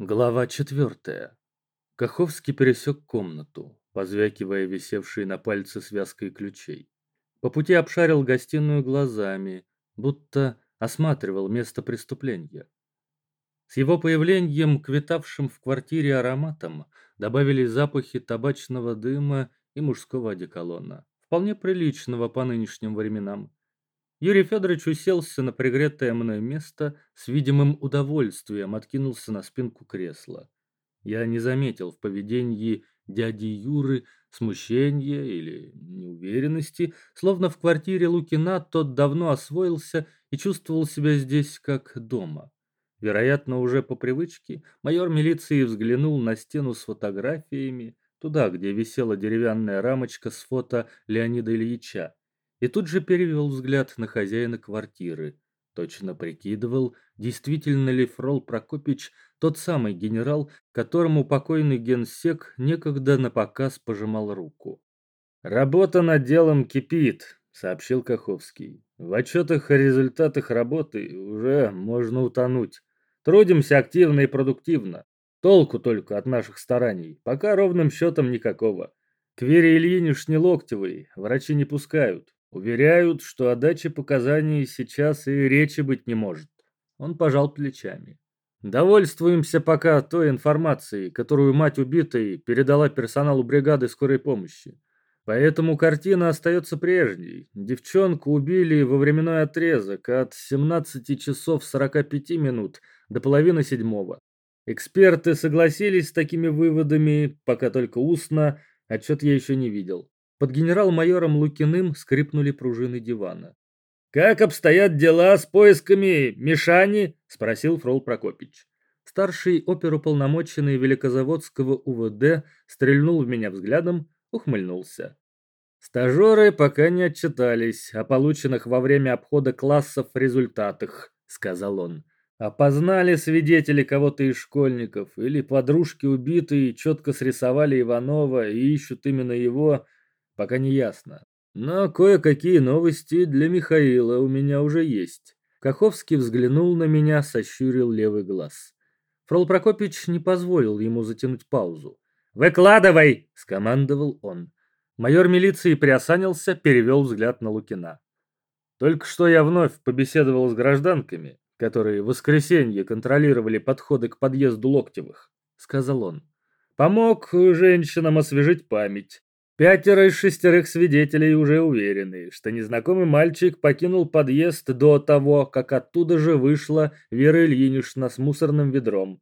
Глава четвертая. Каховский пересек комнату, позвякивая висевшие на пальце связкой ключей. По пути обшарил гостиную глазами, будто осматривал место преступления. С его появлением к витавшим в квартире ароматам добавились запахи табачного дыма и мужского одеколона, вполне приличного по нынешним временам. Юрий Федорович уселся на пригретое мной место, с видимым удовольствием откинулся на спинку кресла. Я не заметил в поведении дяди Юры смущения или неуверенности, словно в квартире Лукина тот давно освоился и чувствовал себя здесь как дома. Вероятно, уже по привычке майор милиции взглянул на стену с фотографиями, туда, где висела деревянная рамочка с фото Леонида Ильича, и тут же перевел взгляд на хозяина квартиры. Точно прикидывал, действительно ли Фрол Прокопич тот самый генерал, которому покойный генсек некогда на показ пожимал руку. «Работа над делом кипит», — сообщил Каховский. «В отчетах о результатах работы уже можно утонуть. Трудимся активно и продуктивно. Толку только от наших стараний. Пока ровным счетом никакого. К Вере Ильинишне Локтевой врачи не пускают. Уверяют, что о даче показаний сейчас и речи быть не может. Он пожал плечами. Довольствуемся пока той информацией, которую мать убитой передала персоналу бригады скорой помощи. Поэтому картина остается прежней. Девчонку убили во временной отрезок от 17 часов 45 минут до половины седьмого. Эксперты согласились с такими выводами, пока только устно, отчет я еще не видел. Под генерал-майором Лукиным скрипнули пружины дивана. «Как обстоят дела с поисками Мишани?» – спросил Фрол Прокопич. Старший оперуполномоченный Великозаводского УВД стрельнул в меня взглядом, ухмыльнулся. «Стажеры пока не отчитались о полученных во время обхода классов результатах», – сказал он. «Опознали свидетели кого-то из школьников или подружки убитые четко срисовали Иванова и ищут именно его, пока не ясно. Но кое-какие новости для Михаила у меня уже есть. Каховский взглянул на меня, сощурил левый глаз. Фрол Прокопич не позволил ему затянуть паузу. «Выкладывай!» – скомандовал он. Майор милиции приосанился, перевел взгляд на Лукина. «Только что я вновь побеседовал с гражданками, которые в воскресенье контролировали подходы к подъезду Локтевых», – сказал он. «Помог женщинам освежить память. Пятеро из шестерых свидетелей уже уверены, что незнакомый мальчик покинул подъезд до того, как оттуда же вышла Вера Ильинична с мусорным ведром.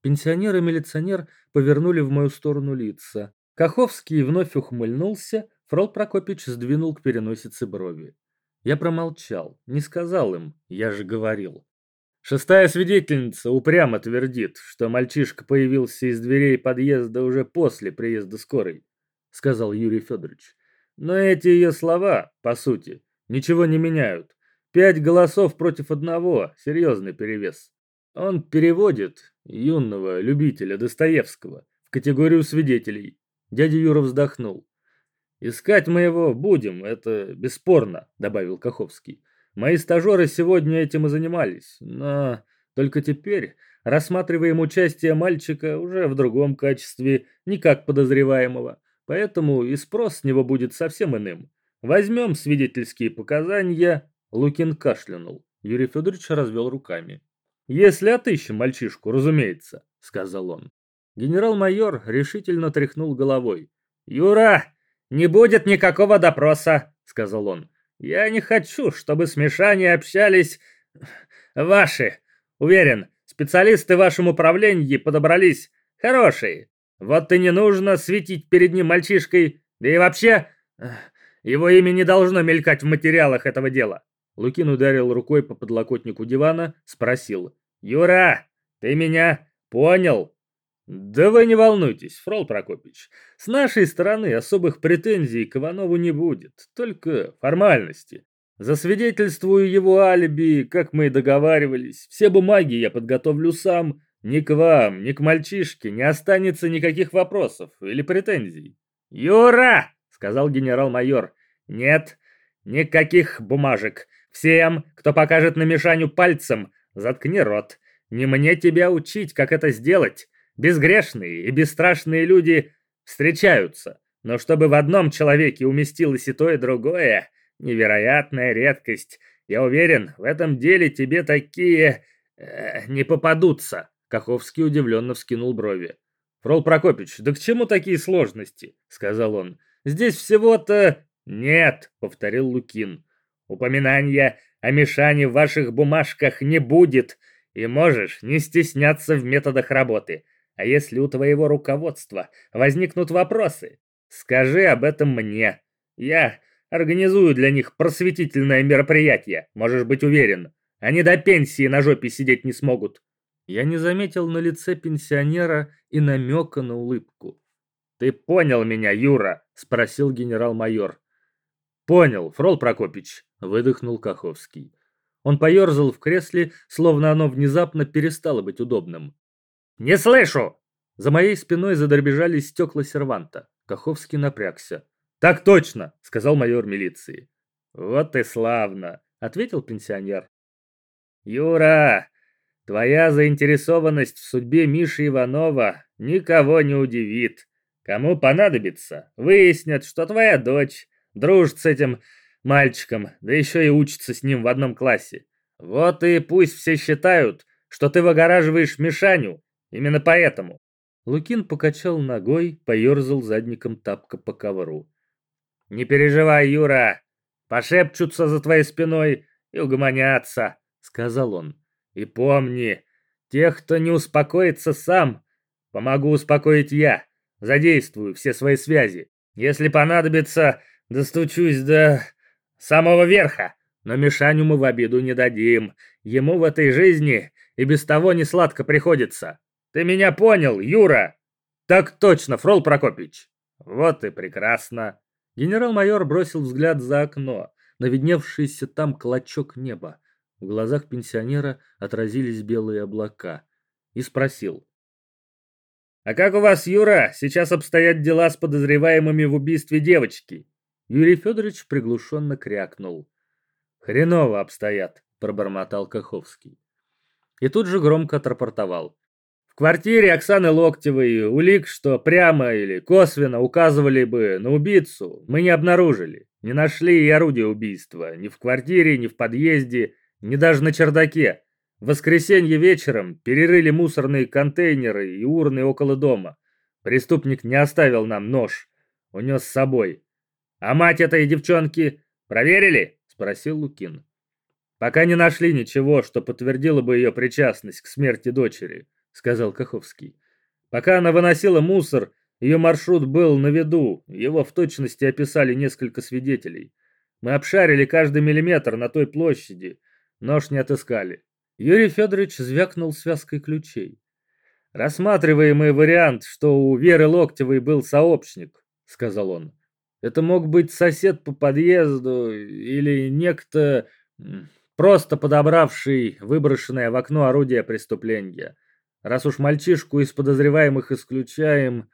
Пенсионер и милиционер повернули в мою сторону лица. Каховский вновь ухмыльнулся, Фрол Прокопич сдвинул к переносице брови. Я промолчал, не сказал им, я же говорил. Шестая свидетельница упрямо твердит, что мальчишка появился из дверей подъезда уже после приезда скорой. — сказал Юрий Федорович. «Но эти ее слова, по сути, ничего не меняют. Пять голосов против одного — серьезный перевес. Он переводит юного любителя Достоевского в категорию свидетелей». Дядя Юра вздохнул. «Искать мы его будем, это бесспорно», — добавил Каховский. «Мои стажеры сегодня этим и занимались, но только теперь рассматриваем участие мальчика уже в другом качестве, не как подозреваемого, Поэтому и спрос с него будет совсем иным. Возьмем свидетельские показания. Лукин кашлянул. Юрий Федорович развел руками. «Если отыщем мальчишку, разумеется», — сказал он. Генерал-майор решительно тряхнул головой. «Юра, не будет никакого допроса», — сказал он. «Я не хочу, чтобы смешания общались ваши. Уверен, специалисты в вашем управлении подобрались хорошие. Вот и не нужно светить перед ним мальчишкой, да и вообще, его имя не должно мелькать в материалах этого дела. Лукин ударил рукой по подлокотнику дивана, спросил. «Юра, ты меня понял?» «Да вы не волнуйтесь, Фрол Прокопич. С нашей стороны особых претензий к Иванову не будет, только формальности. Засвидетельствую его алиби, как мы и договаривались. Все бумаги я подготовлю сам, ни к вам, ни к мальчишке не останется никаких вопросов или претензий. «Юра!» — сказал генерал-майор. «Нет, никаких бумажек. Всем, кто покажет на Мишаню пальцем, заткни рот. Не мне тебя учить, как это сделать. Безгрешные и бесстрашные люди встречаются, но чтобы в одном человеке уместилось и то, и другое, невероятная редкость. Я уверен, в этом деле тебе такие э, не попадутся. Каховский удивленно вскинул брови. «Фрол Прокопич, да к чему такие сложности?» — сказал он. «Здесь всего-то...» «Нет», — повторил Лукин. «Упоминания о Мишане в ваших бумажках не будет, и можешь не стесняться в методах работы. А если у твоего руководства возникнут вопросы, скажи об этом мне. Я организую для них просветительное мероприятие, можешь быть уверен. Они до пенсии на жопе сидеть не смогут». Я не заметил на лице пенсионера и намека на улыбку. «Ты понял меня, Юра?» — спросил генерал-майор. «Понял, Фрол Прокопич», — выдохнул Каховский. Он поерзал в кресле, словно оно внезапно перестало быть удобным. «Не слышу!» За моей спиной задребежали стекла серванта. Каховский напрягся. «Так точно!» — сказал майор милиции. «Вот и славно!» — ответил пенсионер. «Юра, твоя заинтересованность в судьбе Миши Иванова никого не удивит. Кому понадобится, выяснят, что твоя дочь дружит с этим мальчиком, да еще и учится с ним в одном классе. Вот и пусть все считают, что ты выгораживаешь Мишаню, именно поэтому. Лукин покачал ногой, поерзал задником тапка по ковру. «Не переживай, Юра, пошепчутся за твоей спиной и угомонятся», — сказал он. «И помни, тех, кто не успокоится сам, помогу успокоить я, задействую все свои связи. Если понадобится, Достучусь до самого верха, но Мишаню мы в обиду не дадим. Ему в этой жизни и без того не сладко приходится. Ты меня понял, Юра? Так точно, Фрол Прокопич. Вот и прекрасно. Генерал-майор бросил взгляд за окно, на видневшийся там клочок неба. В глазах пенсионера отразились белые облака. И спросил. «А как у вас, Юра, сейчас обстоят дела с подозреваемыми в убийстве девочки?» Юрий Федорович приглушенно крякнул. «Хреново обстоят», — пробормотал Каховский. И тут же громко отрапортовал. В квартире Оксаны Локтевой улик, что прямо или косвенно указывали бы на убийцу, мы не обнаружили. Не нашли и орудия убийства. Ни в квартире, ни в подъезде, ни даже на чердаке. В воскресенье вечером перерыли мусорные контейнеры и урны около дома. Преступник не оставил нам нож. Унес с собой. «А мать этой девчонки проверили?» — спросил Лукин. «Пока не нашли ничего, что подтвердило бы ее причастность к смерти дочери», — сказал Каховский. «Пока она выносила мусор, ее маршрут был на виду, его в точности описали несколько свидетелей. Мы обшарили каждый миллиметр на той площади, нож не отыскали». Юрий Федорович звякнул связкой ключей. «Рассматриваемый вариант, что у Веры Локтевой был сообщник», — сказал он. Это мог быть сосед по подъезду или некто, просто подобравший выброшенное в окно орудие преступления. Раз уж мальчишку из подозреваемых исключаем,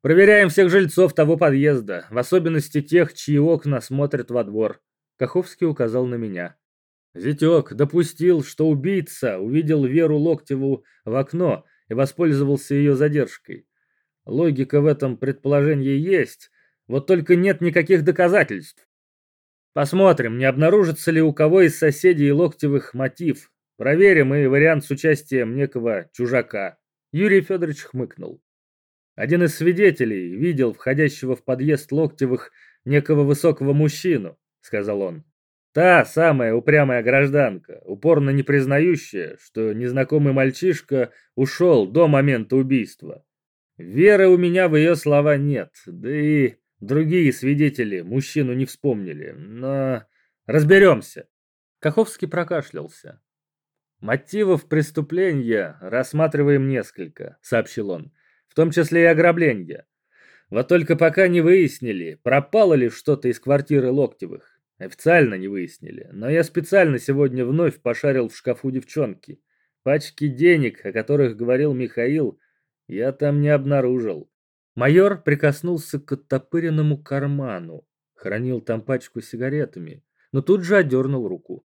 проверяем всех жильцов того подъезда, в особенности тех, чьи окна смотрят во двор. Каховский указал на меня. Зятек допустил, что убийца увидел Веру Локтеву в окно и воспользовался ее задержкой. Логика в этом предположении есть, вот только нет никаких доказательств. Посмотрим, не обнаружится ли у кого из соседей Локтевых мотив. Проверим и вариант с участием некого чужака. Юрий Федорович хмыкнул. Один из свидетелей видел входящего в подъезд Локтевых некого высокого мужчину, сказал он. Та самая упрямая гражданка, упорно не признающая, что незнакомый мальчишка ушел до момента убийства. Веры у меня в ее слова нет, да и Другие свидетели мужчину не вспомнили, но разберемся. Каховский прокашлялся. «Мотивов преступления рассматриваем несколько», — сообщил он, «в том числе и ограбление. Вот только пока не выяснили, пропало ли что-то из квартиры Локтевых. Официально не выяснили, но я специально сегодня вновь пошарил в шкафу девчонки. Пачки денег, о которых говорил Михаил, я там не обнаружил. Майор прикоснулся к оттопыренному карману, хранил там пачку сигаретами, но тут же отдернул руку.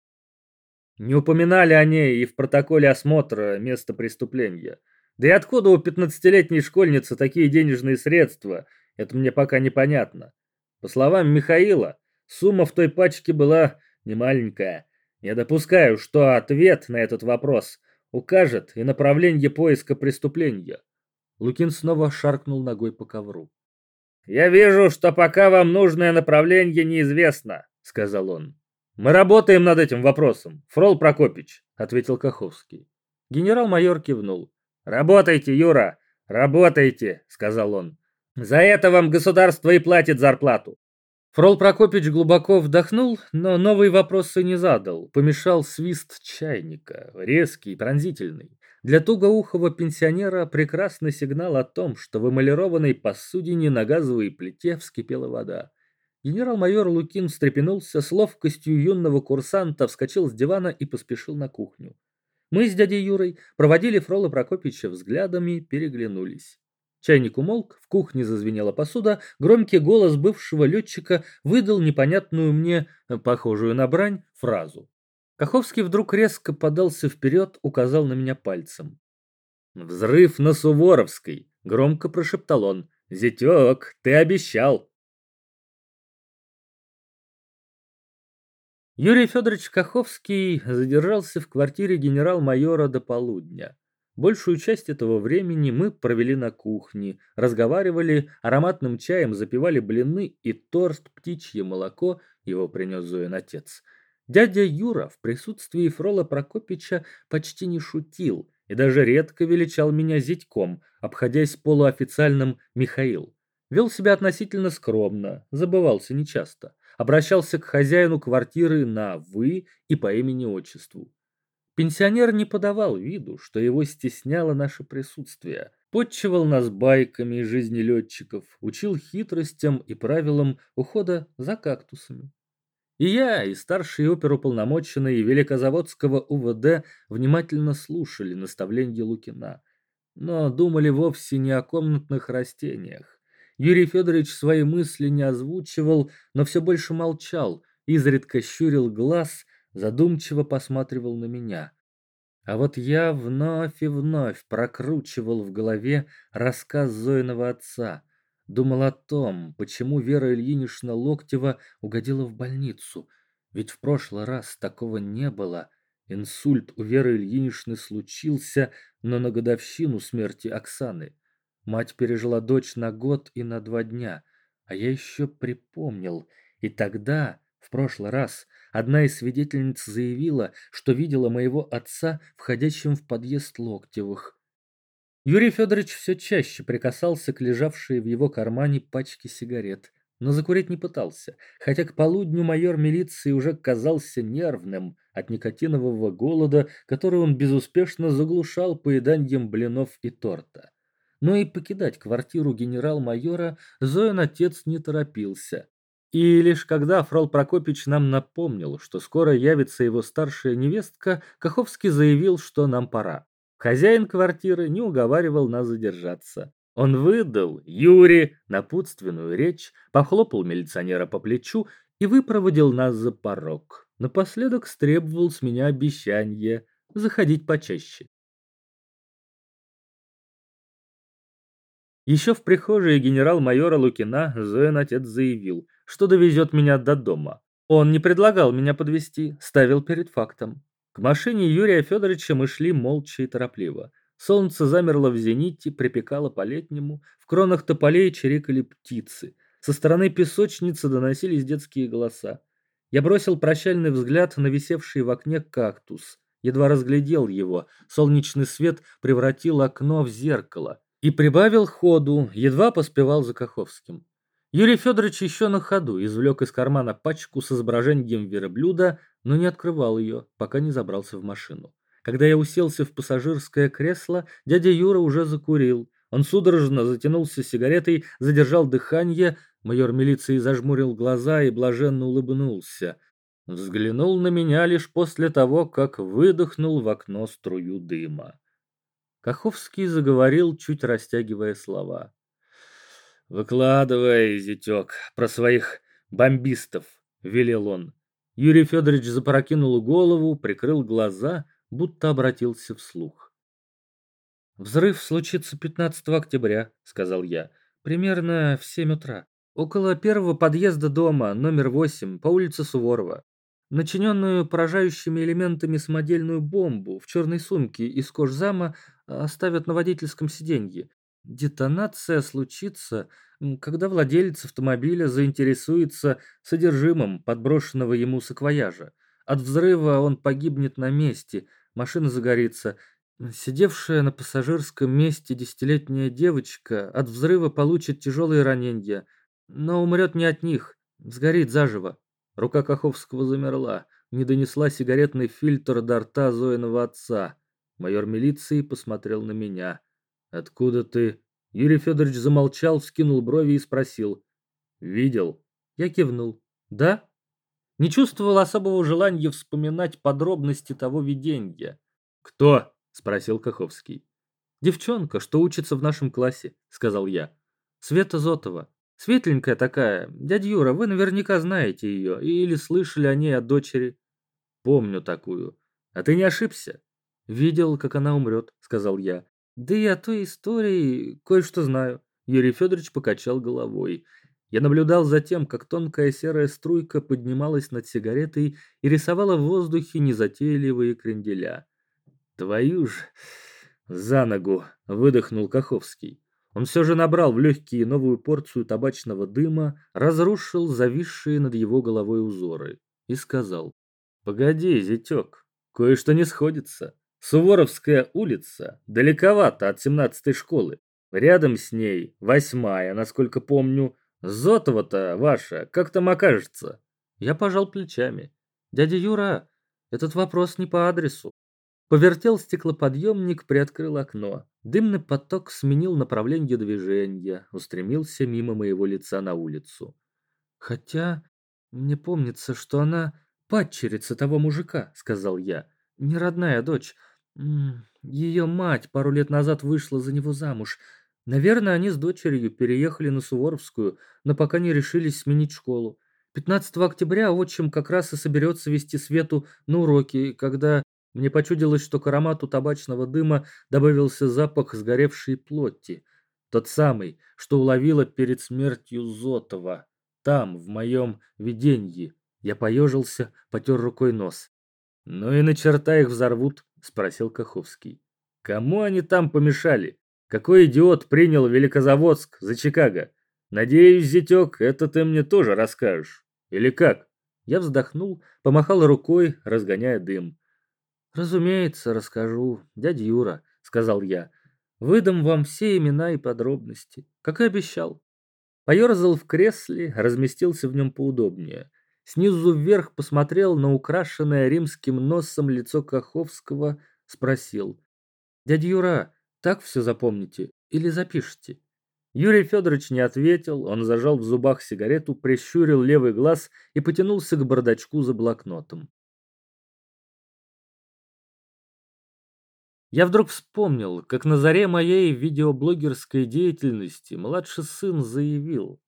Не упоминали о ней и в протоколе осмотра места преступления. Да и откуда у пятнадцатилетней школьницы такие денежные средства, это мне пока непонятно. По словам Михаила, сумма в той пачке была немаленькая. Я допускаю, что ответ на этот вопрос укажет и направление поиска преступления. Лукин снова шаркнул ногой по ковру. «Я вижу, что пока вам нужное направление неизвестно», — сказал он. «Мы работаем над этим вопросом, Фрол Прокопич», — ответил Каховский. Генерал-майор кивнул. «Работайте, Юра, работайте», — сказал он. «За это вам государство и платит зарплату. Фрол Прокопич глубоко вдохнул, но новые вопросы не задал. Помешал свист чайника, резкий, пронзительный. Для тугоухого пенсионера прекрасный сигнал о том, что в эмалированной посудине на газовой плите вскипела вода. Генерал-майор Лукин встрепенулся, с ловкостью юного курсанта вскочил с дивана и поспешил на кухню. Мы с дядей Юрой проводили Фрола Прокопича взглядами, переглянулись. Чайник умолк, в кухне зазвенела посуда, громкий голос бывшего летчика выдал непонятную мне, э, похожую на брань, фразу. Каховский вдруг резко подался вперед, указал на меня пальцем. «Взрыв на Суворовской!» — громко прошептал он. «Зятек, ты обещал!» Юрий Федорович Каховский задержался в квартире генерал-майора до полудня. Большую часть этого времени мы провели на кухне, разговаривали, ароматным чаем запивали блины и торт, птичье молоко, его принес Зоин отец. Дядя Юра в присутствии Фрола Прокопича почти не шутил и даже редко величал меня зятьком, обходясь полуофициальным Михаил. Вел себя относительно скромно, забывался нечасто, обращался к хозяину квартиры на «вы» и по имени-отчеству. Пенсионер не подавал виду, что его стесняло наше присутствие. Подчивал нас байками из жизни летчиков, учил хитростям и правилам ухода за кактусами. И я, и старший оперуполномоченный Великозаводского УВД внимательно слушали наставления Лукина, но думали вовсе не о комнатных растениях. Юрий Федорович свои мысли не озвучивал, но все больше молчал, изредка щурил глаз задумчиво посматривал на меня. А вот я вновь и вновь прокручивал в голове рассказ Зоиного отца. Думал о том, почему Вера Ильинична Локтева угодила в больницу. Ведь в прошлый раз такого не было. Инсульт у Веры Ильиничны случился, но на годовщину смерти Оксаны. Мать пережила дочь на год и на два дня. А я еще припомнил. И тогда, прошлый раз, Одна из свидетельниц заявила, что видела моего отца входящим в подъезд Локтевых. Юрий Федорович все чаще прикасался к лежавшей в его кармане пачке сигарет, но закурить не пытался, хотя к полудню майор милиции уже казался нервным от никотинового голода, который он безуспешно заглушал поеданием блинов и торта. Но и покидать квартиру генерал-майора Зоин отец не торопился. И лишь когда Фрол Прокопич нам напомнил, что скоро явится его старшая невестка, Каховский заявил, что нам пора. Хозяин квартиры не уговаривал нас задержаться. Он выдал Юре напутственную речь, похлопал милиционера по плечу и выпроводил нас за порог. Напоследок стребовал с меня обещание заходить почаще. Еще в прихожей генерал-майора Лукина Зоин отец заявил, что довезет меня до дома. Он не предлагал меня подвести, ставил перед фактом. К машине Юрия Федоровича мы шли молча и торопливо. Солнце замерло в зените, припекало по-летнему, в кронах тополей чирикали птицы. Со стороны песочницы доносились детские голоса. Я бросил прощальный взгляд на висевший в окне кактус. Едва разглядел его, солнечный свет превратил окно в зеркало. И прибавил ходу, едва поспевал за Каховским. Юрий Федорович еще на ходу извлек из кармана пачку с изображением верблюда, но не открывал ее, пока не забрался в машину. Когда я уселся в пассажирское кресло, дядя Юра уже закурил. Он судорожно затянулся сигаретой, задержал дыхание, майор милиции зажмурил глаза и блаженно улыбнулся. Взглянул на меня лишь после того, как выдохнул в окно струю дыма. Каховский заговорил, чуть растягивая слова. «Выкладывай, зятек, про своих бомбистов», — велел он. Юрий Федорович запрокинул голову, прикрыл глаза, будто обратился вслух. «Взрыв случится 15 октября», — сказал я, — «примерно в 7 утра. Около первого подъезда дома, номер 8, по улице Суворова. Начиненную поражающими элементами самодельную бомбу в черной сумке из кожзама оставят на водительском сиденье. Детонация случится, когда владелец автомобиля заинтересуется содержимым подброшенного ему саквояжа. От взрыва он погибнет на месте, машина загорится. Сидевшая на пассажирском месте десятилетняя девочка от взрыва получит тяжелые ранения, но умрет не от них, сгорит заживо. Рука Каховского замерла, не донесла сигаретный фильтр до рта Зоиного отца. Майор милиции посмотрел на меня. «Откуда ты?» Юрий Федорович замолчал, вскинул брови и спросил. «Видел?» Я кивнул. «Да?» Не чувствовал особого желания вспоминать подробности того видения. «Кто?» — спросил Каховский. «Девчонка, что учится в нашем классе», — сказал я. «Света Зотова. Светленькая такая. Дядя Юра, вы наверняка знаете ее или слышали о ней от дочери». «Помню такую. А ты не ошибся?» «Видел, как она умрет», — сказал я. Да и о той истории кое-что знаю. Юрий Федорович покачал головой. Я наблюдал за тем, как тонкая серая струйка поднималась над сигаретой и рисовала в воздухе незатейливые кренделя. «Твою ж за ногу!» — выдохнул Каховский. Он все же набрал в легкие новую порцию табачного дыма, разрушил зависшие над его головой узоры и сказал. «Погоди, зятек, кое-что не сходится. Суворовская улица далековато от 17-й школы. Рядом с ней восьмая, насколько помню. Зотова-то ваша, как там окажется? Я пожал плечами. Дядя Юра, этот вопрос не по адресу. Повертел стеклоподъемник, приоткрыл окно. Дымный поток сменил направление движения, устремился мимо моего лица на улицу. Хотя, мне помнится, что она падчерица того мужика, сказал я. Не родная дочь, ее мать пару лет назад вышла за него замуж. Наверное, они с дочерью переехали на Суворовскую, но пока не решились сменить школу. 15 октября отчим как раз и соберется вести Свету на уроки, когда мне почудилось, что к аромату табачного дыма добавился запах сгоревшей плоти. Тот самый, что уловила перед смертью Зотова. Там, в моем видении. Я поежился, потер рукой нос. Ну и на черта их взорвут, — спросил Каховский. «Кому они там помешали? Какой идиот принял Великозаводск за Чикаго? Надеюсь, зятек, это ты мне тоже расскажешь. Или как?» Я вздохнул, помахал рукой, разгоняя дым. «Разумеется, расскажу, дядя Юра», — сказал я. «Выдам вам все имена и подробности, как и обещал». Поерзал в кресле, разместился в нем поудобнее. Снизу вверх посмотрел на украшенное римским носом лицо Каховского, спросил. «Дядя Юра, так все запомните или запишите?» Юрий Федорович не ответил, он зажал в зубах сигарету, прищурил левый глаз и потянулся к бардачку за блокнотом. Я вдруг вспомнил, как на заре моей видеоблогерской деятельности младший сын заявил,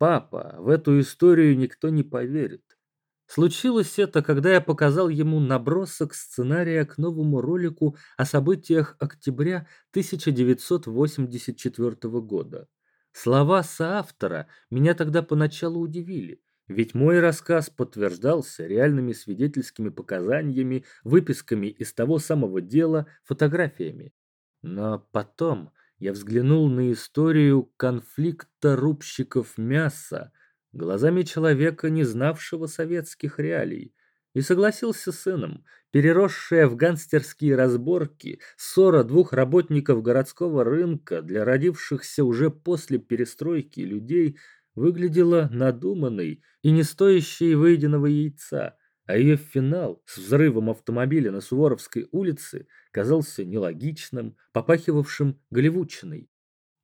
«Папа, в эту историю никто не поверит. Случилось это, когда я показал ему набросок сценария к новому ролику о событиях октября 1984 года. Слова соавтора меня тогда поначалу удивили, ведь мой рассказ подтверждался реальными свидетельскими показаниями, выписками из того самого дела, фотографиями. Но потом я взглянул на историю конфликта рубщиков мяса, глазами человека, не знавшего советских реалий, и согласился с сыном. Переросшая в гангстерские разборки ссора двух работников городского рынка для родившихся уже после перестройки людей выглядела надуманной и не стоящей выеденного яйца, а ее финал с взрывом автомобиля на Суворовской улице казался нелогичным, попахивавшим голливудчиной.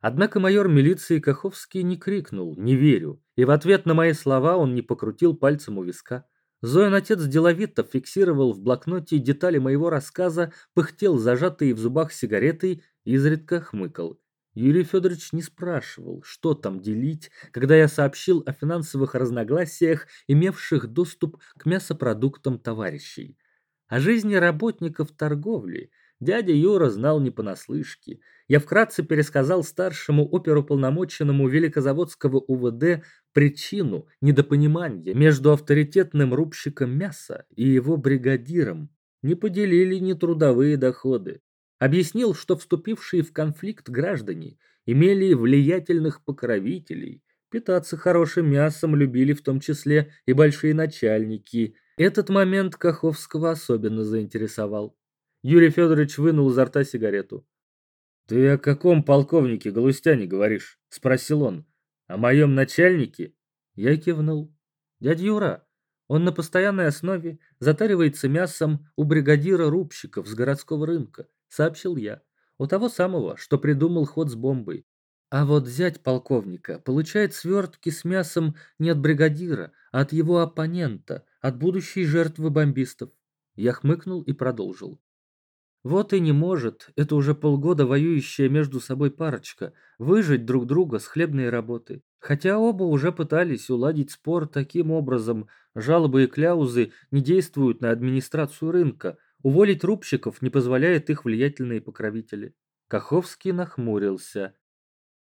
Однако майор милиции Каховский не крикнул «Не верю!» и в ответ на мои слова он не покрутил пальцем у виска. Зоин отец деловито фиксировал в блокноте детали моего рассказа, пыхтел зажатые в зубах сигаретой изредка хмыкал. Юрий Федорович не спрашивал, что там делить, когда я сообщил о финансовых разногласиях, имевших доступ к мясопродуктам товарищей. О жизни работников торговли дядя Юра знал не понаслышке. Я вкратце пересказал старшему оперуполномоченному Великозаводского УВД причину недопонимания между авторитетным рубщиком мяса и его бригадиром. Не поделили ни трудовые доходы, Объяснил, что вступившие в конфликт граждане имели влиятельных покровителей, питаться хорошим мясом любили в том числе и большие начальники. Этот момент Каховского особенно заинтересовал. Юрий Федорович вынул изо рта сигарету. «Ты о каком полковнике Галустяне говоришь?» – спросил он. «О моем начальнике?» Я кивнул. «Дядя Юра, он на постоянной основе затаривается мясом у бригадира рубщиков с городского рынка сообщил я. У того самого, что придумал ход с бомбой. А вот зять полковника получает свертки с мясом не от бригадира, а от его оппонента, от будущей жертвы бомбистов. Я хмыкнул и продолжил. Вот и не может, это уже полгода воюющая между собой парочка, выжить друг друга с хлебной работы. Хотя оба уже пытались уладить спор таким образом, жалобы и кляузы не действуют на администрацию рынка, Уволить рубщиков не позволяет их влиятельные покровители. Каховский нахмурился.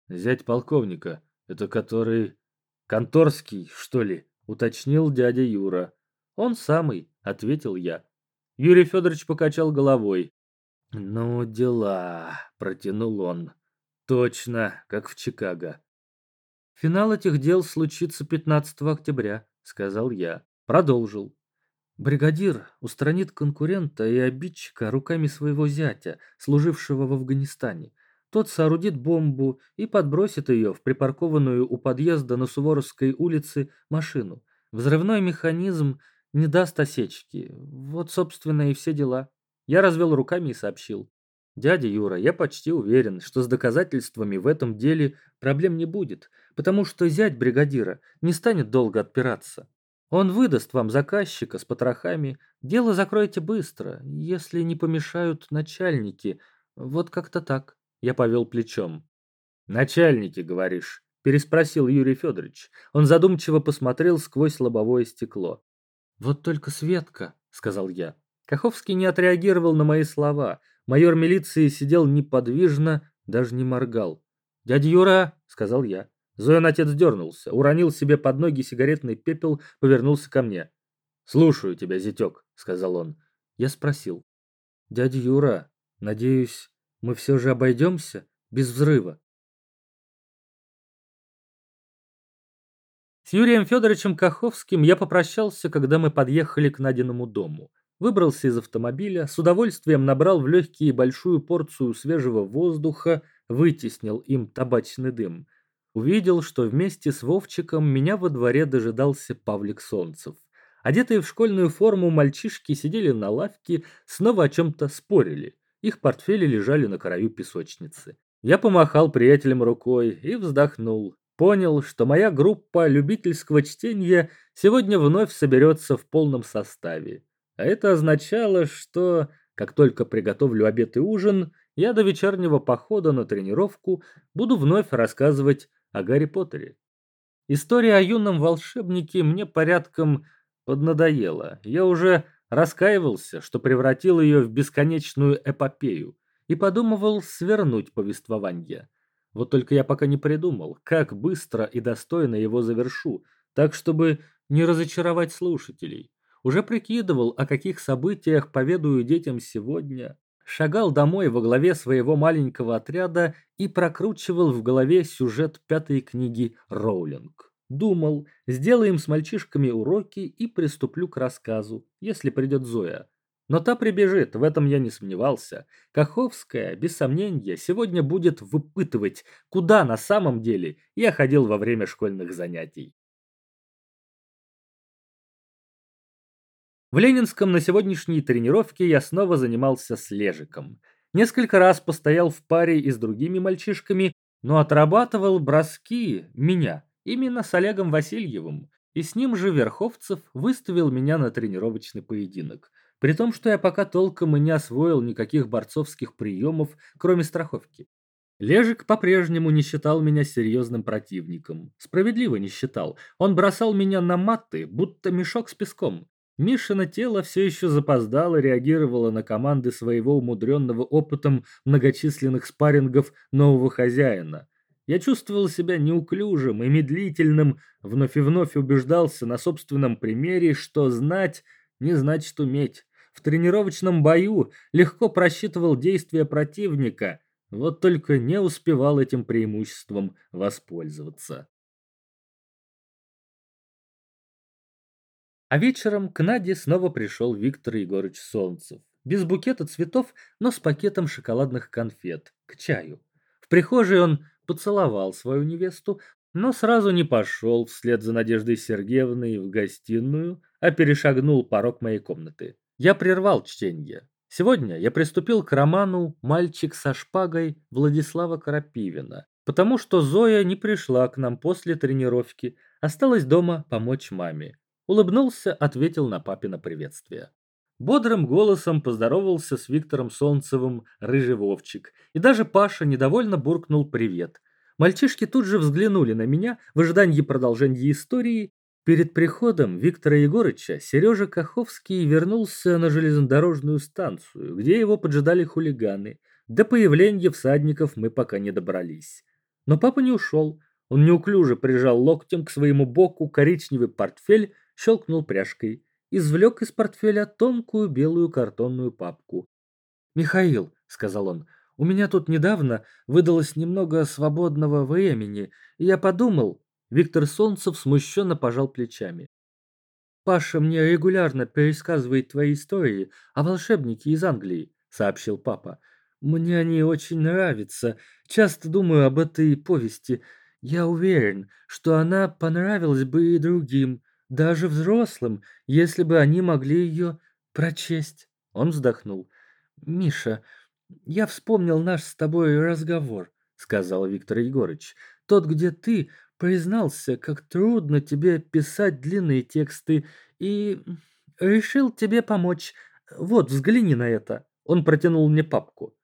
«Зять полковника, это который... Конторский, что ли?» — уточнил дядя Юра. «Он самый», — ответил я. Юрий Федорович покачал головой. «Ну, дела», — протянул он. «Точно, как в Чикаго». «Финал этих дел случится 15 октября», — сказал я. Продолжил. Бригадир устранит конкурента и обидчика руками своего зятя, служившего в Афганистане. Тот соорудит бомбу и подбросит ее в припаркованную у подъезда на Суворовской улице машину. Взрывной механизм не даст осечки. Вот, собственно, и все дела. Я развел руками и сообщил. Дядя Юра, я почти уверен, что с доказательствами в этом деле проблем не будет, потому что зять бригадира не станет долго отпираться. Он выдаст вам заказчика с потрохами. Дело закройте быстро, если не помешают начальники. Вот как-то так. Я повел плечом. Начальники, говоришь? Переспросил Юрий Федорович. Он задумчиво посмотрел сквозь лобовое стекло. Вот только Светка, сказал я. Каховский не отреагировал на мои слова. Майор милиции сидел неподвижно, даже не моргал. «Дядя Юра!» — сказал я. Зоин отец дернулся, уронил себе под ноги сигаретный пепел, повернулся ко мне. «Слушаю тебя, зятек», — сказал он. Я спросил. «Дядя Юра, надеюсь, мы все же обойдемся без взрыва?» С Юрием Федоровичем Каховским я попрощался, когда мы подъехали к Надиному дому. Выбрался из автомобиля, с удовольствием набрал в легкие большую порцию свежего воздуха, вытеснил им табачный дым увидел, что вместе с Вовчиком меня во дворе дожидался Павлик Солнцев. Одетые в школьную форму мальчишки сидели на лавке, снова о чем-то спорили. Их портфели лежали на краю песочницы. Я помахал приятелям рукой и вздохнул. Понял, что моя группа любительского чтения сегодня вновь соберется в полном составе. А это означало, что, как только приготовлю обед и ужин, я до вечернего похода на тренировку буду вновь рассказывать о Гарри Поттере. История о юном волшебнике мне порядком поднадоела. Я уже раскаивался, что превратил ее в бесконечную эпопею, и подумывал свернуть повествование. Вот только я пока не придумал, как быстро и достойно его завершу, так чтобы не разочаровать слушателей. Уже прикидывал, о каких событиях поведаю детям сегодня, шагал домой во главе своего маленького отряда и прокручивал в голове сюжет пятой книги Роулинг. Думал, сделаем с мальчишками уроки и приступлю к рассказу, если придет Зоя. Но та прибежит, в этом я не сомневался. Каховская, без сомнения, сегодня будет выпытывать, куда на самом деле я ходил во время школьных занятий. В Ленинском на сегодняшней тренировке я снова занимался с Лежиком. Несколько раз постоял в паре и с другими мальчишками, но отрабатывал броски меня, именно с Олегом Васильевым, и с ним же Верховцев выставил меня на тренировочный поединок. При том, что я пока толком и не освоил никаких борцовских приемов, кроме страховки. Лежик по-прежнему не считал меня серьезным противником. Справедливо не считал. Он бросал меня на маты, будто мешок с песком. Мишина тело все еще запоздало реагировало на команды своего умудренного опытом многочисленных спаррингов нового хозяина. Я чувствовал себя неуклюжим и медлительным, вновь и вновь убеждался на собственном примере, что знать не значит уметь. В тренировочном бою легко просчитывал действия противника, вот только не успевал этим преимуществом воспользоваться. А вечером к Наде снова пришел Виктор Егорыч Солнцев. Без букета цветов, но с пакетом шоколадных конфет, к чаю. В прихожей он поцеловал свою невесту, но сразу не пошел вслед за Надеждой Сергеевной в гостиную, а перешагнул порог моей комнаты. Я прервал чтение. Сегодня я приступил к роману «Мальчик со шпагой» Владислава Крапивина, потому что Зоя не пришла к нам после тренировки, осталась дома помочь маме. Улыбнулся, ответил на папино приветствие. Бодрым голосом поздоровался с Виктором Солнцевым рыжий Вовчик, и даже Паша недовольно буркнул «привет». Мальчишки тут же взглянули на меня в ожидании продолжения истории. Перед приходом Виктора Егорыча Сережа Каховский вернулся на железнодорожную станцию, где его поджидали хулиганы. До появления всадников мы пока не добрались. Но папа не ушел. Он неуклюже прижал локтем к своему боку коричневый портфель, щелкнул пряжкой извлек из портфеля тонкую белую картонную папку. «Михаил», — сказал он, — «у меня тут недавно выдалось немного свободного времени, и я подумал...» Виктор Солнцев смущенно пожал плечами. «Паша мне регулярно пересказывает твои истории о волшебнике из Англии», — сообщил папа. «Мне они очень нравятся. Часто думаю об этой повести. Я уверен, что она понравилась бы и другим даже взрослым, если бы они могли ее прочесть. Он вздохнул. «Миша, я вспомнил наш с тобой разговор», — сказал Виктор Егорыч. «Тот, где ты признался, как трудно тебе писать длинные тексты, и решил тебе помочь. Вот, взгляни на это». Он протянул мне папку.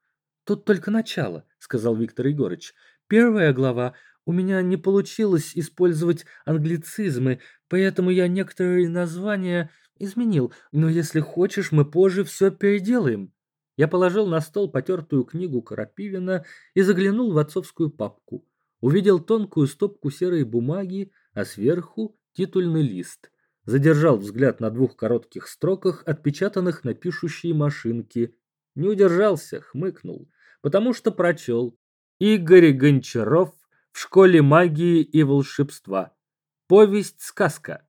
«Тут только начало», — сказал Виктор Егорыч. «Первая глава у меня не получилось использовать англицизмы, поэтому я некоторые названия изменил, но если хочешь, мы позже все переделаем. Я положил на стол потертую книгу Крапивина и заглянул в отцовскую папку. Увидел тонкую стопку серой бумаги, а сверху титульный лист. Задержал взгляд на двух коротких строках, отпечатанных на пишущей машинке. Не удержался, хмыкнул, потому что прочел. Игорь Гончаров в школе магии и волшебства. Повесть-сказка.